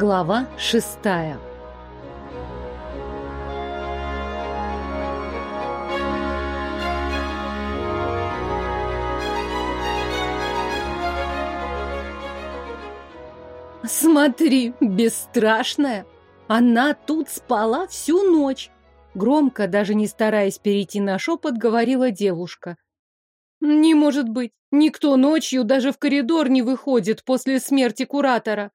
Глава шестая Смотри, бесстрашная! Она тут спала всю ночь. Громко, даже не стараясь перейти на шепот, говорила девушка. Не может быть. Никто ночью даже в коридор не выходит после смерти куратора.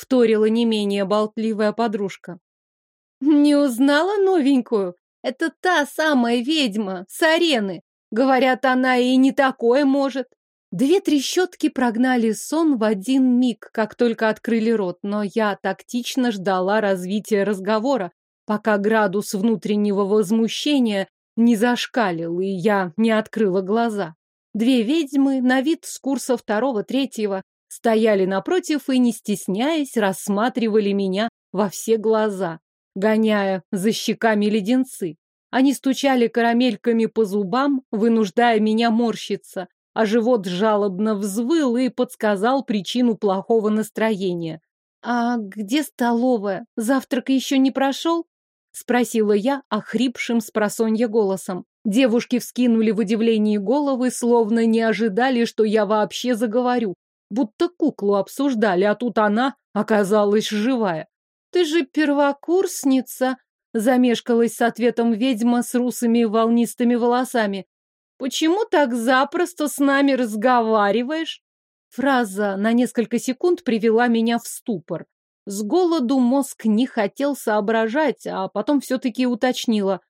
Вторила не менее болтливая подружка. Не узнала новенькую? Это та самая ведьма с арены. Говорят, она и не такое может. Две трещотки прогнали сон в один миг, как только открыли рот, но я тактично ждала развития разговора, пока градус внутреннего возмущения не зашкалил, и я не открыла глаза. Две ведьмы, на вид с курса второго-третьего, стояли напротив и, не стесняясь, рассматривали меня во все глаза, гоняя за щеками леденцы. Они стучали карамельками по зубам, вынуждая меня морщиться, а живот жалобно взвыл и подсказал причину плохого настроения. «А где столовая? Завтрак еще не прошел?» — спросила я охрипшим с просонья голосом. Девушки вскинули в удивлении головы, словно не ожидали, что я вообще заговорю. Будто куклу обсуждали, а тут она оказалась живая. «Ты же первокурсница!» — замешкалась с ответом ведьма с русыми волнистыми волосами. Почему так запросто с нами разговариваешь? Фраза на несколько секунд привела меня в ступор. С голоду мозг не хотел соображать, а потом все-таки уточнила.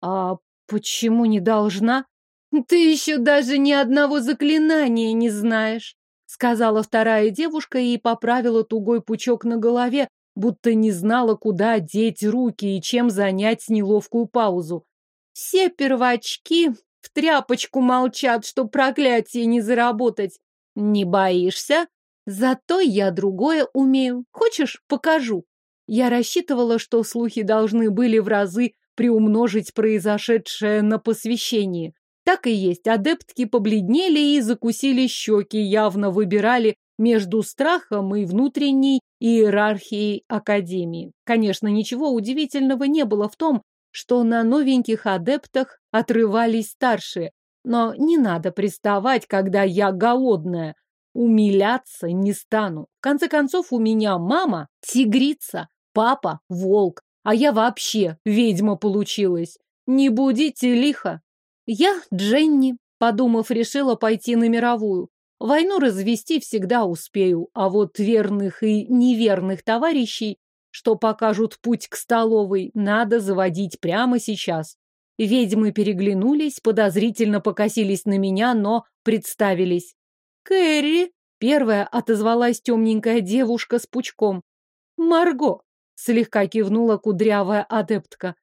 А почему не должна? Ты еще даже ни одного заклинания не знаешь, сказала вторая девушка и поправила тугой пучок на голове, будто не знала, куда деть руки и чем занять неловкую паузу. Все первочки в тряпочку молчат, что проклятие не заработать. Не боишься? Зато я другое умею. Хочешь, покажу? Я рассчитывала, что слухи должны были в разы приумножить произошедшее на посвящении. Так и есть, адептки побледнели и закусили щеки, явно выбирали между страхом и внутренней иерархией Академии. Конечно, ничего удивительного не было в том, что на новеньких адептах отрывались старшие. Но не надо приставать, когда я голодная. Умиляться не стану. В конце концов, у меня мама тигрица, папа волк, а я вообще ведьма получилась. Не будите лихо. Я Дженни, подумав, решила пойти на мировую. Войну развести всегда успею, а вот верных и неверных товарищей что покажут путь к столовой, надо заводить прямо сейчас. Ведьмы переглянулись, подозрительно покосились на меня, но представились. «Кэрри!» — первая отозвалась темненькая девушка с пучком. «Марго!» — слегка кивнула кудрявая адептка.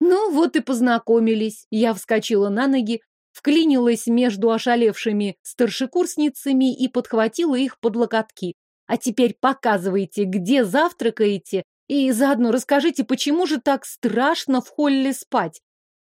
Ну вот и познакомились. Я вскочила на ноги, вклинилась между ошалевшими старшекурсницами и подхватила их под локотки. А теперь показывайте, где завтракаете и заодно расскажите, почему же так страшно в холле спать?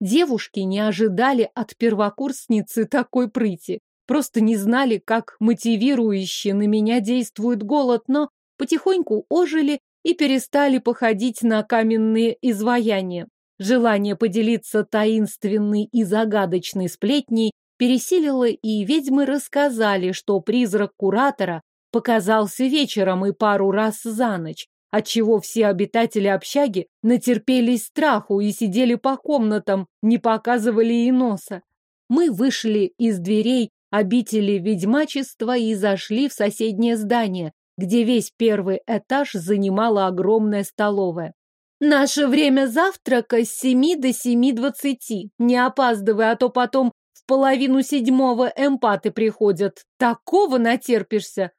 Девушки не ожидали от первокурсницы такой прыти. Просто не знали, как мотивирующе на меня действует голод, но потихоньку ожили и перестали походить на каменные изваяния. Желание поделиться таинственной и загадочной сплетней пересилило, и ведьмы рассказали, что призрак куратора показался вечером и пару раз за ночь, отчего все обитатели общаги натерпелись страху и сидели по комнатам, не показывали и носа. Мы вышли из дверей обители ведьмачества и зашли в соседнее здание, где весь первый этаж занимала огромная столовая. «Наше время завтрака с семи до семи двадцати. Не опаздывай, а то потом в половину седьмого эмпаты приходят. Такого натерпишься!»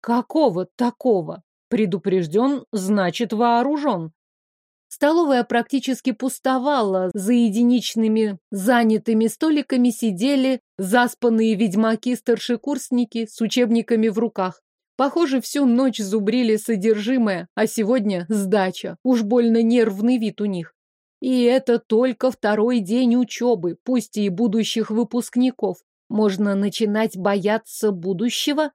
«Какого такого?» Предупрежден, значит вооружен. Столовая практически пустовала, за единичными занятыми столиками сидели заспанные ведьмаки-старшекурсники с учебниками в руках. Похоже, всю ночь зубрили содержимое, а сегодня сдача. Уж больно нервный вид у них. И это только второй день учебы, пусть и будущих выпускников. Можно начинать бояться будущего?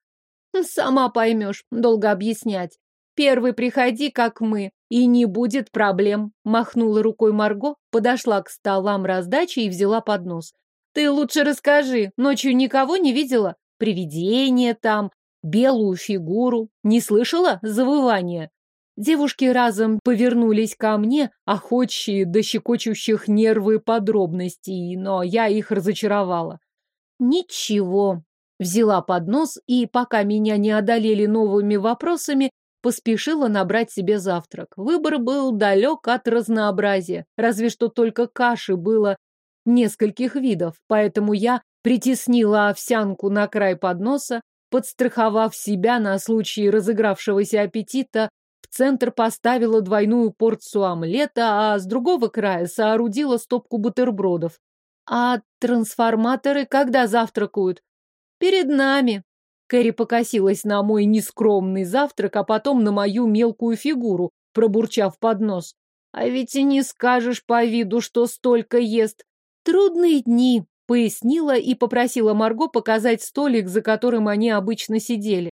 Сама поймешь, долго объяснять. Первый приходи, как мы, и не будет проблем. Махнула рукой Марго, подошла к столам раздачи и взяла поднос. Ты лучше расскажи, ночью никого не видела? Привидение там, белую фигуру. Не слышала завывания? Девушки разом повернулись ко мне, охочие до щекочущих нервы подробностей, но я их разочаровала. Ничего. Взяла поднос и, пока меня не одолели новыми вопросами, поспешила набрать себе завтрак. Выбор был далек от разнообразия, разве что только каши было нескольких видов, поэтому я притеснила овсянку на край подноса, подстраховав себя на случай разыгравшегося аппетита, в центр поставила двойную порцию омлета, а с другого края соорудила стопку бутербродов. А трансформаторы когда завтракают? Перед нами. Кэрри покосилась на мой нескромный завтрак, а потом на мою мелкую фигуру, пробурчав под нос. А ведь и не скажешь по виду, что столько ест. Трудные дни, пояснила и попросила Марго показать столик, за которым они обычно сидели.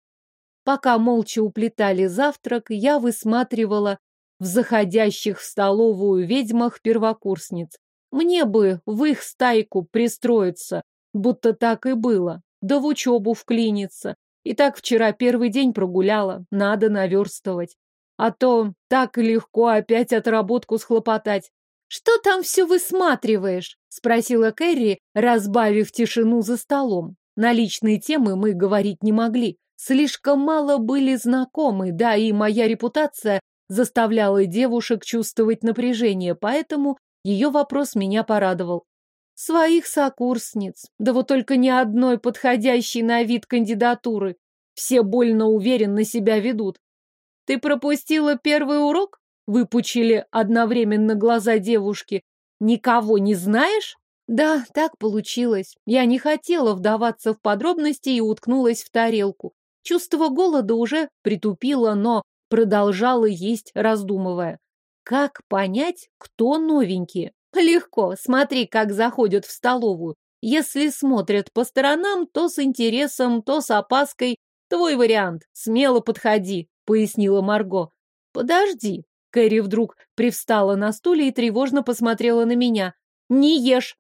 Пока молча уплетали завтрак, я высматривала в заходящих в столовую ведьмах первокурсниц. Мне бы в их стайку пристроиться, будто так и было да в учебу вклиниться. И так вчера первый день прогуляла, надо наверстывать. А то так легко опять отработку схлопотать. «Что там все высматриваешь?» — спросила Кэрри, разбавив тишину за столом. На личные темы мы говорить не могли. Слишком мало были знакомы, да и моя репутация заставляла девушек чувствовать напряжение, поэтому ее вопрос меня порадовал. Своих сокурсниц. Да вот только ни одной подходящей на вид кандидатуры. Все больно уверенно себя ведут. Ты пропустила первый урок? Выпучили одновременно глаза девушки. Никого не знаешь? Да, так получилось. Я не хотела вдаваться в подробности и уткнулась в тарелку. Чувство голода уже притупило, но продолжала есть, раздумывая. Как понять, кто новенькие? Легко, смотри, как заходят в столовую. Если смотрят по сторонам, то с интересом, то с опаской. Твой вариант. Смело подходи, пояснила Марго. Подожди. Кэрри вдруг привстала на стуле и тревожно посмотрела на меня. Не ешь.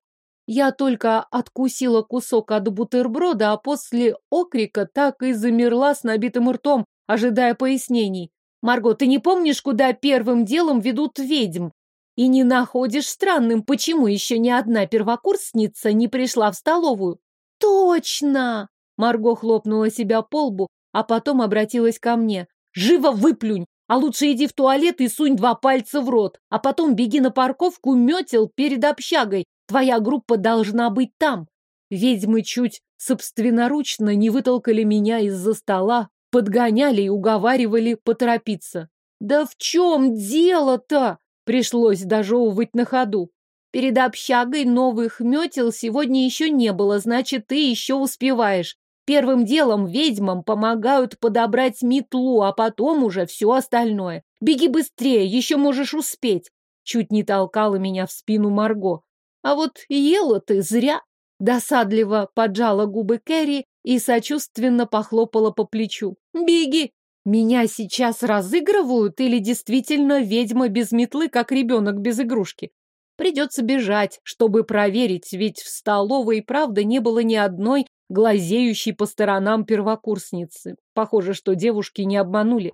Я только откусила кусок от бутерброда, а после окрика так и замерла с набитым ртом, ожидая пояснений. «Марго, ты не помнишь, куда первым делом ведут ведьм?» И не находишь странным, почему еще ни одна первокурсница не пришла в столовую? Точно! Марго хлопнула себя по лбу, а потом обратилась ко мне. Живо выплюнь! А лучше иди в туалет и сунь два пальца в рот, а потом беги на парковку метел перед общагой. Твоя группа должна быть там. Ведьмы чуть собственноручно не вытолкали меня из-за стола, подгоняли и уговаривали поторопиться. Да в чем дело-то? Пришлось дожевывать на ходу. Перед общагой новых метел сегодня еще не было, значит, ты еще успеваешь. Первым делом ведьмам помогают подобрать метлу, а потом уже все остальное. Беги быстрее, еще можешь успеть. Чуть не толкала меня в спину Марго. А вот ела ты зря. Досадливо поджала губы Кэрри и сочувственно похлопала по плечу. Беги, меня сейчас разыгрывают или действительно ведьма без метлы, как ребенок без игрушки? Придется бежать, чтобы проверить, ведь в столовой правда не было ни одной глазеющей по сторонам первокурсницы. Похоже, что девушки не обманули.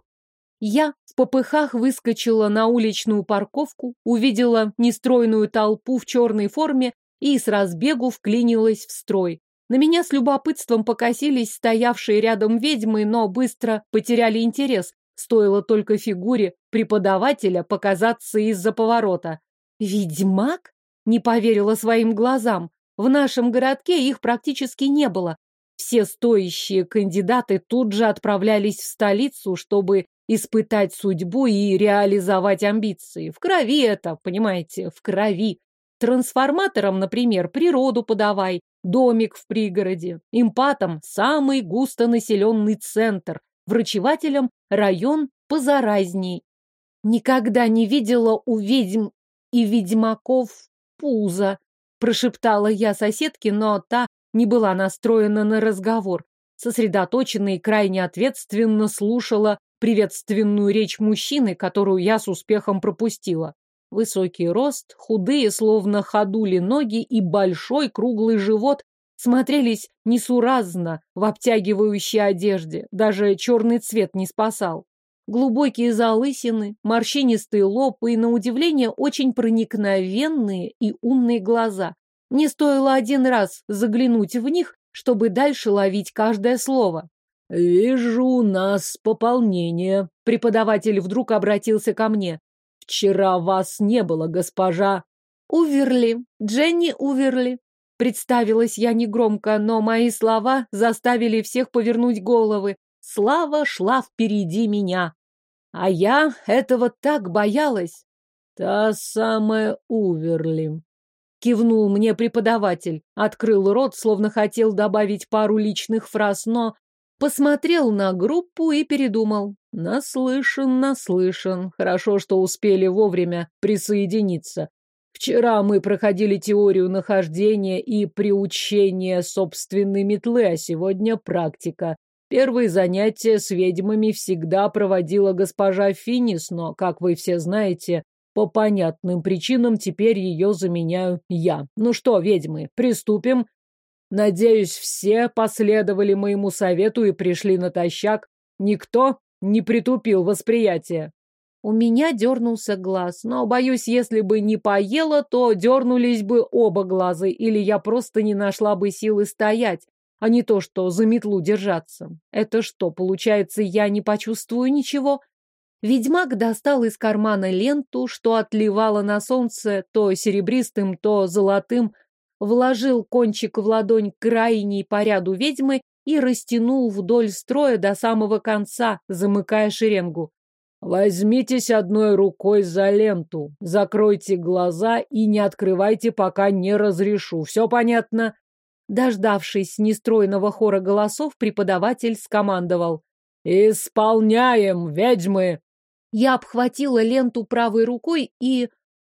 Я в попыхах выскочила на уличную парковку, увидела нестройную толпу в черной форме и с разбегу вклинилась в строй. На меня с любопытством покосились стоявшие рядом ведьмы, но быстро потеряли интерес. Стоило только фигуре преподавателя показаться из-за поворота. «Ведьмак?» Не поверила своим глазам. В нашем городке их практически не было. Все стоящие кандидаты тут же отправлялись в столицу, чтобы испытать судьбу и реализовать амбиции. В крови это, понимаете, в крови. Трансформатором, например, природу подавай, домик в пригороде, импатом самый густонаселенный центр, врачевателем район позаразней. Никогда не видела у ведьм и ведьмаков пуза, прошептала я соседке, но та не была настроена на разговор. Сосредоточенно и крайне ответственно слушала приветственную речь мужчины, которую я с успехом пропустила. Высокий рост, худые, словно ходули ноги и большой круглый живот смотрелись несуразно в обтягивающей одежде. Даже черный цвет не спасал. Глубокие залысины, морщинистый лоб и, на удивление, очень проникновенные и умные глаза. Мне стоило один раз заглянуть в них, чтобы дальше ловить каждое слово. «Вижу у нас пополнение», — преподаватель вдруг обратился ко мне. Вчера вас не было, госпожа. Уверли, Дженни Уверли. Представилась я негромко, но мои слова заставили всех повернуть головы. Слава шла впереди меня. А я этого так боялась. Та самая Уверли. Кивнул мне преподаватель, открыл рот, словно хотел добавить пару личных фраз, но посмотрел на группу и передумал. Наслышан, наслышан. Хорошо, что успели вовремя присоединиться. Вчера мы проходили теорию нахождения и приучения собственной метлы, а сегодня практика. Первые занятия с ведьмами всегда проводила госпожа Финис, но, как вы все знаете, по понятным причинам теперь ее заменяю я. Ну что, ведьмы, приступим Надеюсь, все последовали моему совету и пришли натощак. Никто не притупил восприятие. У меня дернулся глаз, но, боюсь, если бы не поела, то дернулись бы оба глаза, или я просто не нашла бы силы стоять, а не то, что за метлу держаться. Это что, получается, я не почувствую ничего? Ведьмак достал из кармана ленту, что отливала на солнце то серебристым, то золотым, вложил кончик в ладонь крайней по ряду ведьмы и растянул вдоль строя до самого конца, замыкая шеренгу. Возьмитесь одной рукой за ленту, закройте глаза и не открывайте, пока не разрешу. Все понятно? Дождавшись нестройного хора голосов, преподаватель скомандовал. «Исполняем, ведьмы!» Я обхватила ленту правой рукой и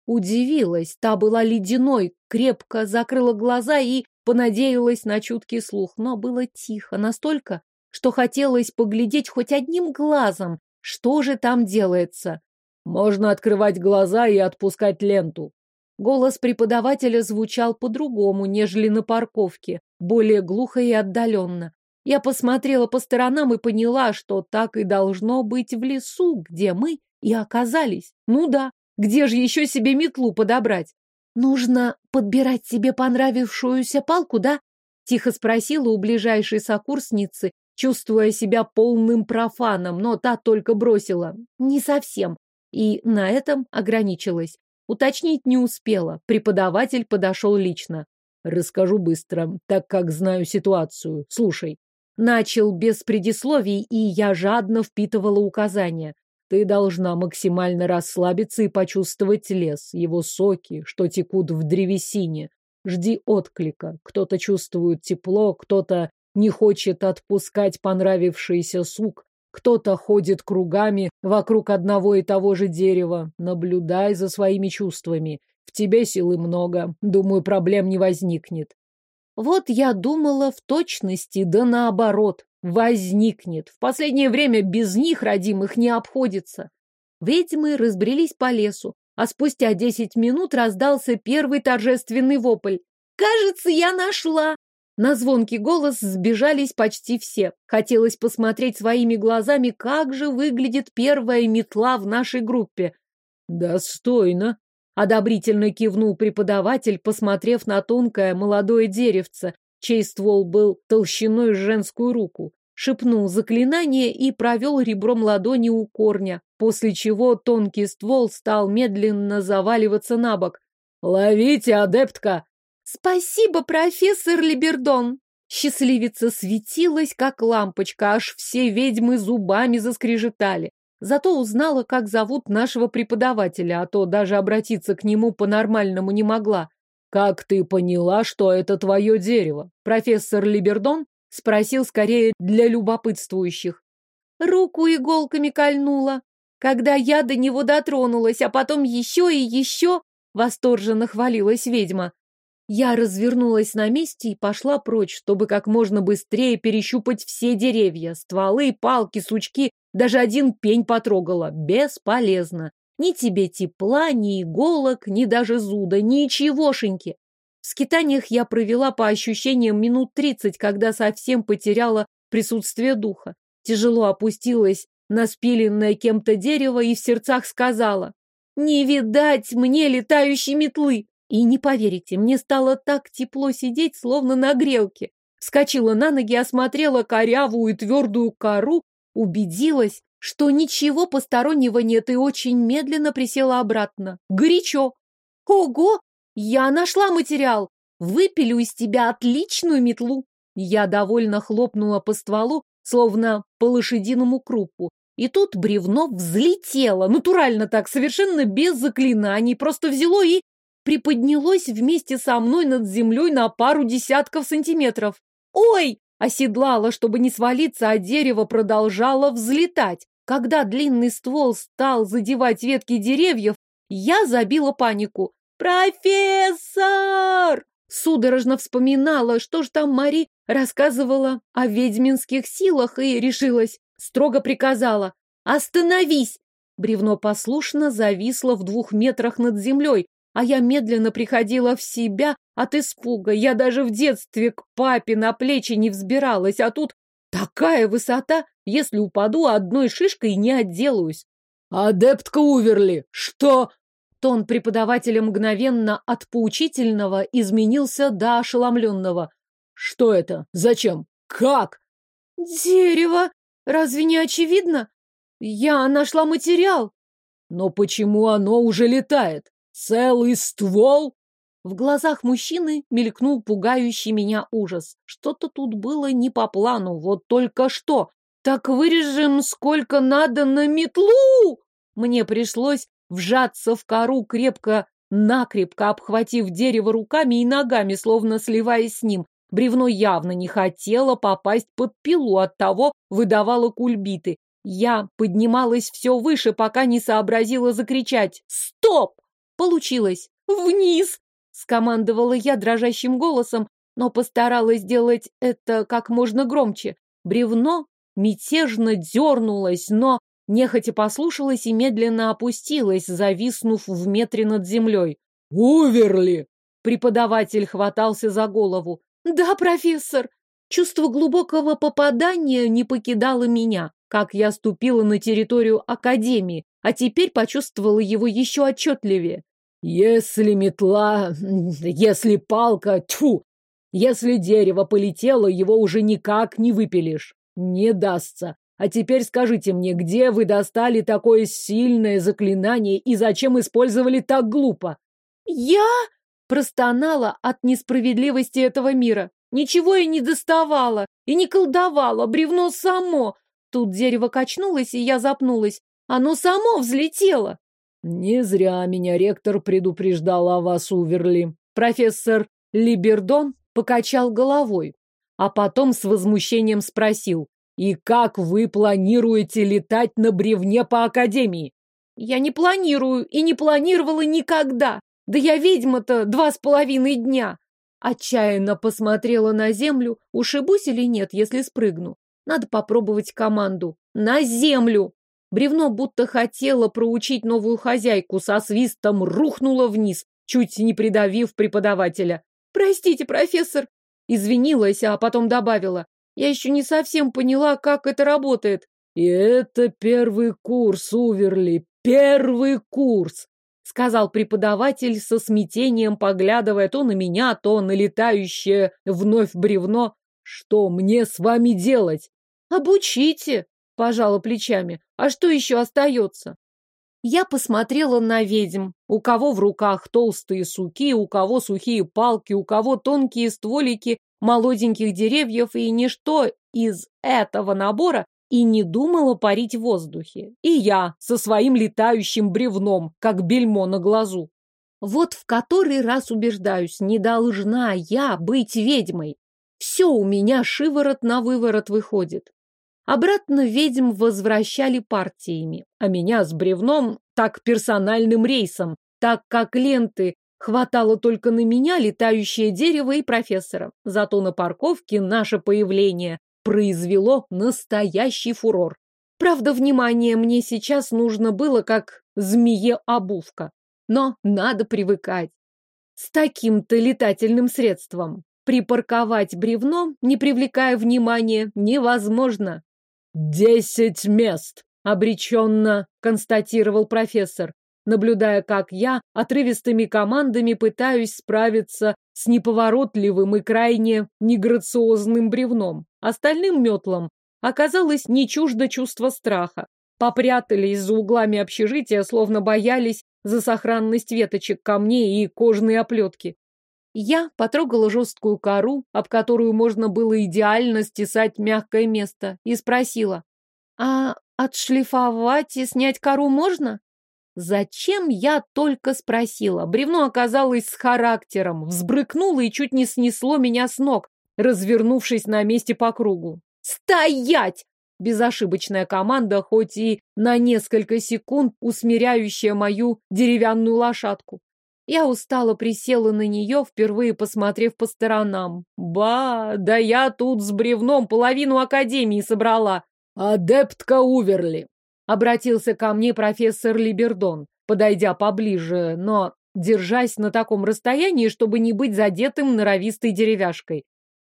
Удивилась, та была ледяной, крепко закрыла глаза и понадеялась на чуткий слух, но было тихо, настолько, что хотелось поглядеть хоть одним глазом, что же там делается. Можно открывать глаза и отпускать ленту. Голос преподавателя звучал по-другому, нежели на парковке, более глухо и отдаленно. Я посмотрела по сторонам и поняла, что так и должно быть в лесу, где мы и оказались. Ну да, где же еще себе метлу подобрать? Нужно подбирать себе понравившуюся палку, да? Тихо спросила у ближайшей сокурсницы, чувствуя себя полным профаном, но та только бросила. Не совсем. И на этом ограничилась. Уточнить не успела. Преподаватель подошел лично. Расскажу быстро, так как знаю ситуацию. Слушай. Начал без предисловий, и я жадно впитывала указания. Ты должна максимально расслабиться и почувствовать лес, его соки, что текут в древесине. Жди отклика. Кто-то чувствует тепло, кто-то не хочет отпускать понравившийся сук, кто-то ходит кругами вокруг одного и того же дерева. Наблюдай за своими чувствами. В тебе силы много. Думаю, проблем не возникнет. Вот я думала в точности, да наоборот возникнет. В последнее время без них родимых не обходится. Ведьмы разбрелись по лесу, а спустя десять минут раздался первый торжественный вопль. «Кажется, я нашла!» На звонкий голос сбежались почти все. Хотелось посмотреть своими глазами, как же выглядит первая метла в нашей группе. «Достойно!» — одобрительно кивнул преподаватель, посмотрев на тонкое молодое деревце, чей ствол был толщиной женскую руку шепнул заклинание и провел ребром ладони у корня, после чего тонкий ствол стал медленно заваливаться на бок. «Ловите, адептка!» «Спасибо, профессор Либердон!» Счастливица светилась, как лампочка, аж все ведьмы зубами заскрежетали. Зато узнала, как зовут нашего преподавателя, а то даже обратиться к нему по-нормальному не могла. «Как ты поняла, что это твое дерево?» Профессор Либердон Спросил скорее для любопытствующих. Руку иголками кольнула. Когда я до него дотронулась, а потом еще и еще, восторженно хвалилась ведьма. Я развернулась на месте и пошла прочь, чтобы как можно быстрее перещупать все деревья, стволы, палки, сучки, Даже один пень потрогала. Бесполезно. Ни тебе тепла, ни иголок, ни даже зуда, ничегошеньки. В скитаниях я провела по ощущениям минут тридцать, когда совсем потеряла присутствие духа. Тяжело опустилась на спиленное кем-то дерево и в сердцах сказала «Не видать мне летающей метлы!» И не поверите, мне стало так тепло сидеть, словно на грелке. Вскочила на ноги, осмотрела корявую и твердую кору, убедилась, что ничего постороннего нет, и очень медленно присела обратно. Горячо. Ого! Я нашла материал! Выпилю из тебя отличную метлу. Я довольно хлопнула по стволу, словно по лошадиному крупу. И тут бревно взлетело, натурально так, совершенно без заклинаний, просто взяло и приподнялось вместе со мной над землей на пару десятков сантиметров. «Ой!» Оседлала, чтобы не свалиться, а дерево продолжало взлетать. Когда длинный ствол стал задевать ветки деревьев, я забила панику. «Профессор!» Судорожно вспоминала, что ж там Мари рассказывала о ведьминских силах и решилась. Строго приказала. «Остановись!» Бревно послушно зависло в двух метрах над землей, а я медленно приходила в себя от испуга. Я даже в детстве к папе на плечи не взбиралась, а тут такая высота, если упаду, одной шишкой не отделаюсь. «Адептка Уверли, что?» Тон преподавателя мгновенно от поучительного изменился до ошеломленного. «Что это? Зачем? Как?» «Дерево! Разве не очевидно? Я нашла материал!» «Но почему оно уже летает?» Целый ствол? В глазах мужчины мелькнул пугающий меня ужас. Что-то тут было не по плану, вот только что. Так вырежем сколько надо на метлу! Мне пришлось вжаться в кору крепко, накрепко обхватив дерево руками и ногами, словно сливаясь с ним. Бревно явно не хотело попасть под пилу, оттого выдавало кульбиты. Я поднималась все выше, пока не сообразила закричать «Стоп!» Получилось! Вниз! Скомандовала я дрожащим голосом, но постаралась сделать это как можно громче. Бревно мятежно дернулось, но нехотя послушалось и медленно опустилось, зависнув в метре над землей. «Уверли!» Преподаватель хватался за голову. «Да, профессор!» Чувство глубокого попадания не покидало меня, как я ступила на территорию Академии, а теперь почувствовала его еще отчетливее. Если метла, если палка, тьфу, если дерево полетело, его уже никак не выпилишь. Не дастся. А теперь скажите мне, где вы достали такое сильное заклинание и зачем использовали так глупо? Я простонала от несправедливости этого мира. Ничего я не доставала и не колдовала, бревно само. Тут дерево качнулось, и я запнулась. Оно само взлетело. Не зря меня ректор предупреждал о вас, Уверли. Профессор Либердон покачал головой, а потом с возмущением спросил, «И как вы планируете летать на бревне по Академии?» «Я не планирую и не планировала никогда. Да я ведьма-то два с половиной дня». Отчаянно посмотрела на землю, ушибусь или нет, если спрыгну. Надо попробовать команду. На землю! Бревно будто хотело проучить новую хозяйку, со свистом рухнуло вниз, чуть не придавив преподавателя. «Простите, профессор!» Извинилась, а потом добавила. «Я еще не совсем поняла, как это работает». «И это первый курс, Уверли, первый курс!» сказал преподаватель со смятением, поглядывая то на меня, то на летающее вновь бревно. «Что мне с вами делать?» «Обучите!» Пожала плечами. А что еще остается? Я посмотрела на ведьм. У кого в руках толстые суки, у кого сухие палки, у кого тонкие стволики молоденьких деревьев, и ничто из этого набора и не думала парить в воздухе. И я со своим летающим бревном, как бельмо на глазу. Вот в который раз убеждаюсь, не должна я быть ведьмой. Все у меня шиворот на выворот выходит. Обратно ведьм возвращали партиями, а меня с бревном так персональным рейсом, так как ленты хватало только на меня, летающее дерево и профессора. Зато на парковке наше появление произвело настоящий фурор. Правда, внимание мне сейчас нужно было как змее-обувка. Но надо привыкать. С таким-то летательным средством припарковать бревно, не привлекая внимания, невозможно. «Десять мест!» — обреченно констатировал профессор, наблюдая, как я отрывистыми командами пытаюсь справиться с неповоротливым и крайне неграциозным бревном. Остальным метлам оказалось не чуждо чувство страха. Попрятались за углами общежития, словно боялись за сохранность веточек, камней и кожные оплетки. Я потрогала жесткую кору, об которую можно было идеально стесать мягкое место, и спросила, «А отшлифовать и снять кору можно?» Зачем я только спросила? Бревно оказалось с характером, взбрыкнуло и чуть не снесло меня с ног, развернувшись на месте по кругу. «Стоять!» Безошибочная команда, хоть и на несколько секунд усмиряющая мою деревянную лошадку. Я устало присела на нее, впервые посмотрев по сторонам. Ба, да я тут с бревном половину академии собрала. Адептка Уверли. Обратился ко мне профессор Либердон, подойдя поближе, но держась на таком расстоянии, чтобы не быть задетым норовистой деревяшкой.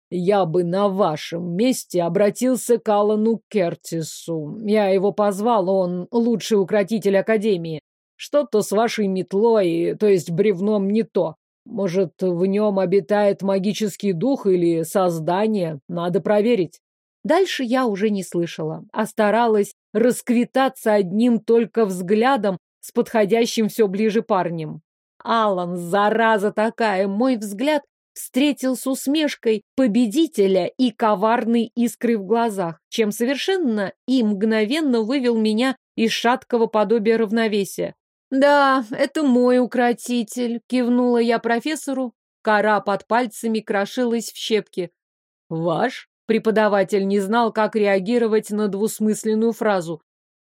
Я бы на вашем месте обратился к Алану Кертису. Я его позвал, он лучший укротитель Академии. Что-то с вашей метлой, то есть бревном, не то. Может, в нем обитает магический дух или создание? Надо проверить. Дальше я уже не слышала, а старалась расквитаться одним только взглядом с подходящим все ближе парнем. Алан, зараза такая, мой взгляд встретил с усмешкой победителя и коварной искрой в глазах, чем совершенно и мгновенно вывел меня из шаткого подобия равновесия. «Да, это мой укротитель», — кивнула я профессору. Кора под пальцами крошилась в щепки. «Ваш?» — преподаватель не знал, как реагировать на двусмысленную фразу.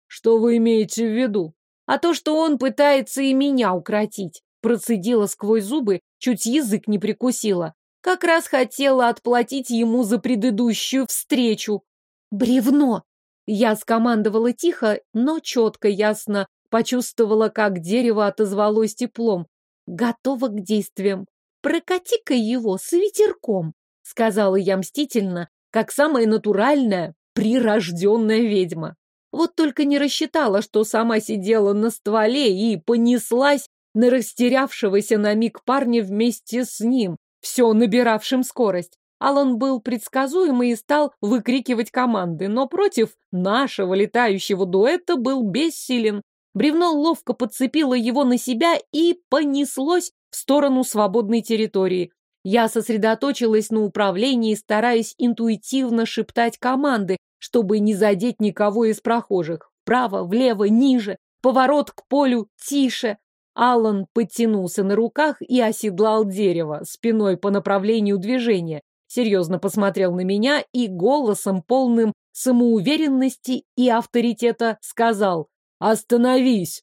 «Что вы имеете в виду?» «А то, что он пытается и меня укротить». Процедила сквозь зубы, чуть язык не прикусила. Как раз хотела отплатить ему за предыдущую встречу. «Бревно!» Я скомандовала тихо, но четко, ясно почувствовала, как дерево отозвалось теплом. Готова к действиям. «Прокати-ка его с ветерком», — сказала я мстительно, как самая натуральная, прирожденная ведьма. Вот только не рассчитала, что сама сидела на стволе и понеслась на растерявшегося на миг парня вместе с ним, все набиравшим скорость. Алан был предсказуемый и стал выкрикивать команды, но против нашего летающего дуэта был бессилен. Бревно ловко подцепило его на себя и понеслось в сторону свободной территории. Я сосредоточилась на управлении, стараясь интуитивно шептать команды, чтобы не задеть никого из прохожих. Вправо, влево, ниже, поворот к полю, тише. Алан подтянулся на руках и оседлал дерево, спиной по направлению движения, серьезно посмотрел на меня и голосом, полным самоуверенности и авторитета, сказал «Остановись!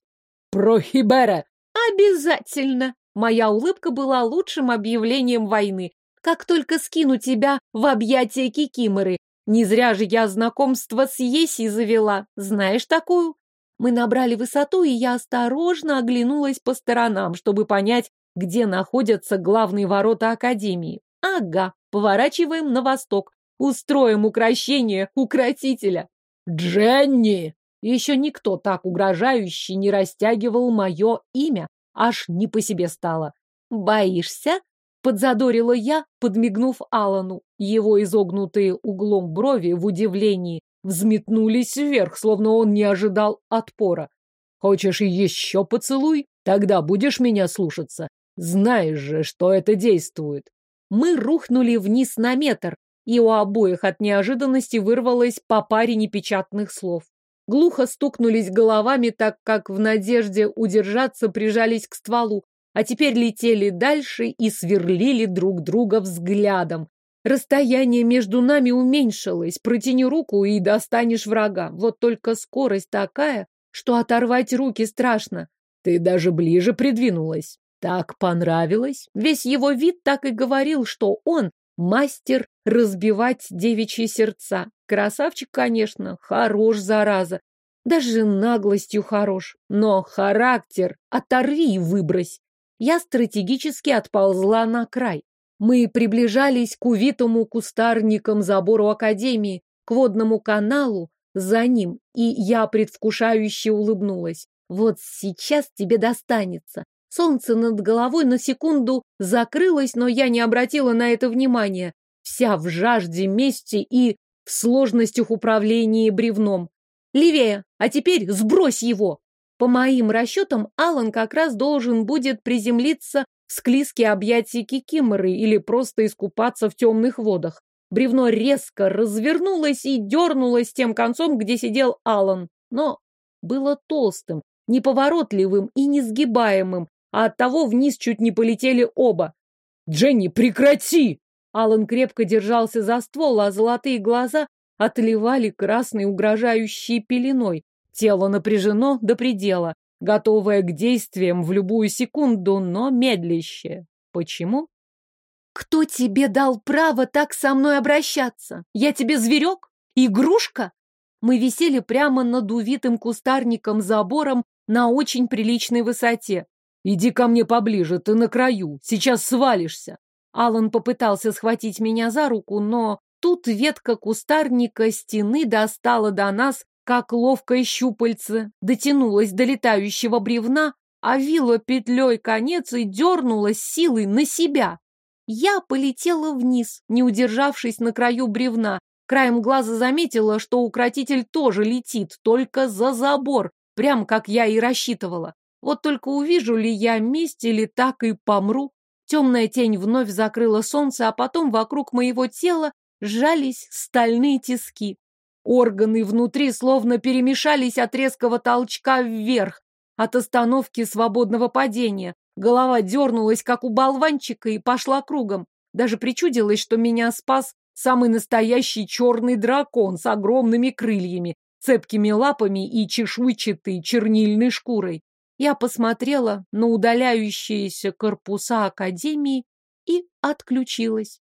Прохибера!» «Обязательно!» Моя улыбка была лучшим объявлением войны. Как только скину тебя в объятия Кикиморы. Не зря же я знакомство с Еси завела. Знаешь такую? Мы набрали высоту, и я осторожно оглянулась по сторонам, чтобы понять, где находятся главные ворота Академии. Ага, поворачиваем на восток. Устроим укращение укротителя. Дженни! Еще никто так угрожающе не растягивал мое имя. Аж не по себе стало. Боишься? Подзадорила я, подмигнув Алану. Его изогнутые углом брови в удивлении взметнулись вверх, словно он не ожидал отпора. Хочешь еще поцелуй? Тогда будешь меня слушаться. Знаешь же, что это действует. Мы рухнули вниз на метр, и у обоих от неожиданности вырвалось по паре непечатных слов. Глухо стукнулись головами, так как в надежде удержаться прижались к стволу, а теперь летели дальше и сверлили друг друга взглядом, Расстояние между нами уменьшилось. Протяни руку и достанешь врага. Вот только скорость такая, что оторвать руки страшно. Ты даже ближе придвинулась. Так понравилось. Весь его вид так и говорил, что он мастер разбивать девичьи сердца. Красавчик, конечно, хорош, зараза. Даже наглостью хорош. Но характер оторви и выбрось. Я стратегически отползла на край. Мы приближались к увитому кустарникам забору Академии, к водному каналу за ним, и я предвкушающе улыбнулась. Вот сейчас тебе достанется. Солнце над головой на секунду закрылось, но я не обратила на это внимания. Вся в жажде мести и в сложностях управления бревном. Левее, а теперь сбрось его. По моим расчетам, Алан как раз должен будет приземлиться в склизкие объятия Кикиморы или просто искупаться в темных водах. Бревно резко развернулось и дернулось тем концом, где сидел Алан, но было толстым, неповоротливым и несгибаемым, а оттого вниз чуть не полетели оба. «Дженни, прекрати!» Алан крепко держался за ствол, а золотые глаза отливали красной угрожающей пеленой. Тело напряжено до предела, готовое к действиям в любую секунду, но медлящее. Почему? «Кто тебе дал право так со мной обращаться? Я тебе зверек? Игрушка?» Мы висели прямо над увитым кустарником забором на очень приличной высоте. «Иди ко мне поближе, ты на краю, сейчас свалишься!» Алан попытался схватить меня за руку, но тут ветка кустарника стены достала до нас, как ловкое щупальце, дотянулась до летающего бревна, а вила петлей конец и дернулась силой на себя. Я полетела вниз, не удержавшись на краю бревна. Краем глаза заметила, что укротитель тоже летит, только за забор, прям как я и рассчитывала. Вот только увижу ли я месть или так и помру. Темная тень вновь закрыла солнце, а потом вокруг моего тела сжались стальные тиски. Органы внутри словно перемешались от резкого толчка вверх, от остановки свободного падения. Голова дернулась, как у болванчика, и пошла кругом. Даже причудилось, что меня спас самый настоящий черный дракон с огромными крыльями, цепкими лапами и чешуйчатой чернильной шкурой. Я посмотрела на удаляющиеся корпуса Академии и отключилась.